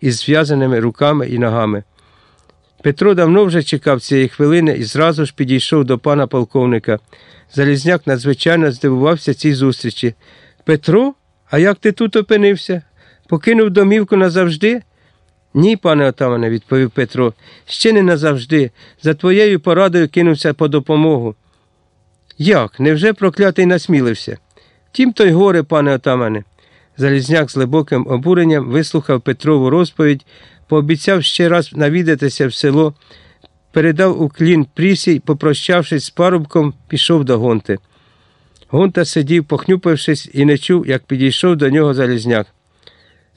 із зв'язаними руками і ногами. Петро давно вже чекав цієї хвилини і зразу ж підійшов до пана полковника. Залізняк надзвичайно здивувався цій зустрічі. Петро, а як ти тут опинився? Покинув домівку назавжди? Ні, пане отамане, відповів Петро. Ще не назавжди. За твоєю порадою кинувся по допомогу. Як? Невже проклятий насмілився? Тім то й горе, пане отамане. Залізняк з глибоким обуренням вислухав Петрову розповідь, пообіцяв ще раз навідатися в село, передав уклін прісі й, попрощавшись з парубком, пішов до гонти. Гонта сидів, похнюпившись, і не чув, як підійшов до нього Залізняк.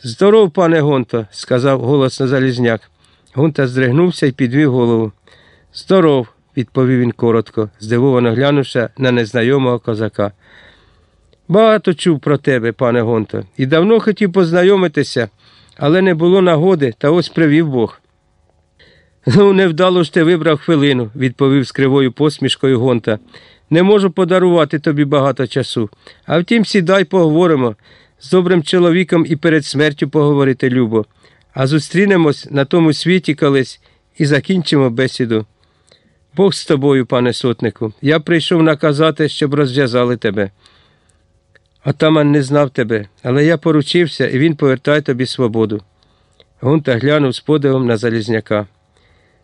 Здоров, пане Гонто, сказав голосно Залізняк. Гонта здригнувся і підвів голову. Здоров, відповів він коротко, здивовано глянувши на незнайомого козака. Багато чув про тебе, пане Гонто, і давно хотів познайомитися, але не було нагоди, та ось привів Бог. Ну, невдало ж ти вибрав хвилину, відповів з кривою посмішкою Гонта. Не можу подарувати тобі багато часу. А втім, сідай, поговоримо. З добрим чоловіком і перед смертю поговорити любо. А зустрінемось на тому світі колись і закінчимо бесіду. Бог з тобою, пане сотнику. Я прийшов наказати, щоб розв'язали тебе. Отаман не знав тебе, але я поручився, і він повертає тобі свободу. Гунта глянув з подивом на Залізняка.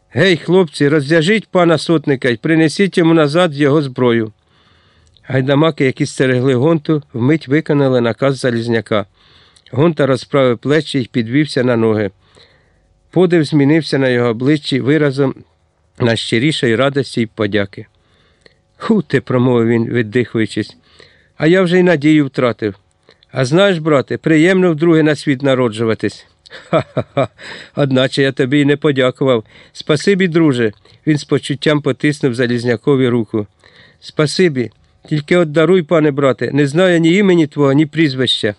Гей, хлопці, розв'яжіть пана сотника і принесіть йому назад його зброю. Гайдамаки, які стерегли гонту, вмить виконали наказ Залізняка. Гонта розправив плечі і підвівся на ноги. Подив змінився на його обличчі виразом найщирішої радості й подяки. Ху промовив він, віддихуючись, а я вже й надію втратив. А знаєш, брате, приємно вдруге на світ народжуватись. Ха-ха-ха, одначе я тобі й не подякував. Спасибі, друже. Він з почуттям потиснув Залізнякові руку. Спасибі. Тільки от даруй, пане брате, не знаю ні імені твого, ні прізвища.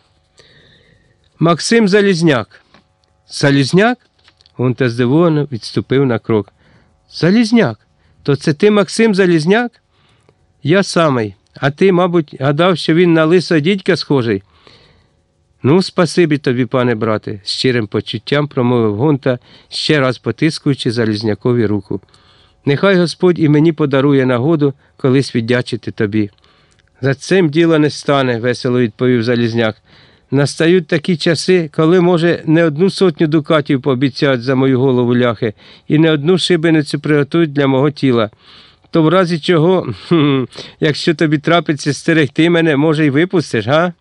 Максим Залізняк. Залізняк? Гунта здивовано відступив на крок. Залізняк. То це ти Максим Залізняк? Я самий. А ти, мабуть, гадав, що він на лисо дідька схожий. Ну, спасибі тобі, пане брате, з щирим почуттям промовив Гонта, ще раз потискуючи Залізнякові руку. Нехай Господь і мені подарує нагоду колись віддячити тобі. За цим діло не стане, весело відповів Залізняк. Настають такі часи, коли, може, не одну сотню дукатів пообіцяють за мою голову ляхи і не одну шибеницю приготують для мого тіла. То в разі чого, якщо тобі трапиться стерегти мене, може, й випустиш, га?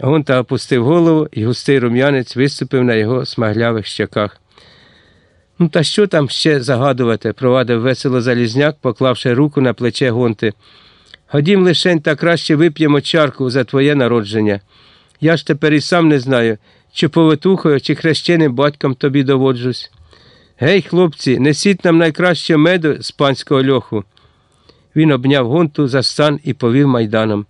Гонта опустив голову, і густий рум'янець виступив на його смаглявих щоках. Ну, та що там ще загадувати? провадив весело Залізняк, поклавши руку на плече гонти. Ходім лишень та краще вип'ємо чарку за твоє народження. Я ж тепер і сам не знаю, чи повитухою, чи хрещеним батьком тобі доводжусь. Гей, хлопці, несіть нам найкраще меду з панського льоху. Він обняв гонту за стан і повів майданом.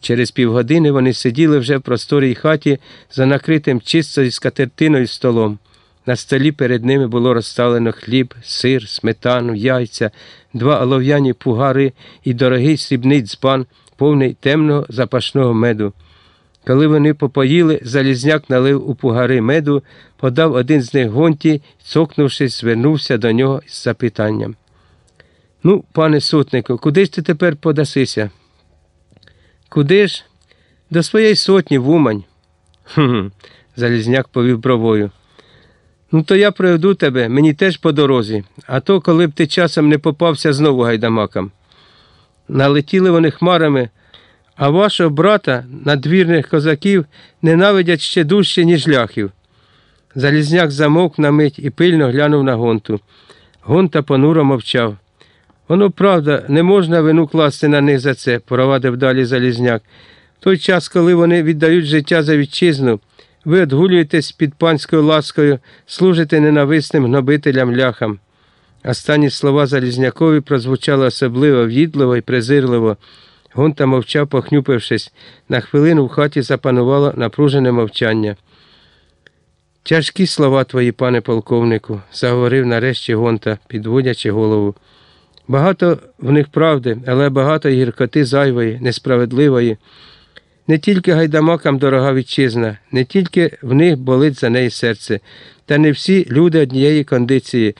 Через півгодини вони сиділи вже в просторій хаті за накритим чистою скатертиною столом. На столі перед ними було розставлено хліб, сир, сметану, яйця, два олов'яні пугари і дорогий срібний дзбан, повний темного запашного меду. Коли вони попоїли, Залізняк налив у пугари меду, подав один з них гонті цокнувшись, звернувся до нього з запитанням. Ну, пане сотнику, куди ж ти тепер подасися? Куди ж? До своєї сотні в Умань. Хм, Залізняк повів бровою. Ну, то я приведу тебе, мені теж по дорозі, а то, коли б ти часом не попався знову гайдамакам. Налетіли вони хмарами, а вашого брата, надвірних козаків, ненавидять ще дужче, ніж ляхів. Залізняк замовк на мить і пильно глянув на гонту. Гонта понуро мовчав. Воно правда, не можна вину класти на них за це, провадив далі Залізняк. В той час, коли вони віддають життя за вітчизну, ви одгулюєтесь під панською ласкою, служите ненависним гнобителям ляхам. Останні слова Залізнякові прозвучали особливо в'їдливо і презирливо. Гонта мовчав, похнюпившись. На хвилину в хаті запанувало напружене мовчання. Тяжкі слова твої, пане полковнику, заговорив нарешті Гонта, підводячи голову. Багато в них правди, але багато гіркоти зайвої, несправедливої. Не тільки гайдамакам дорога вітчизна, не тільки в них болить за неї серце, та не всі люди однієї кондиції.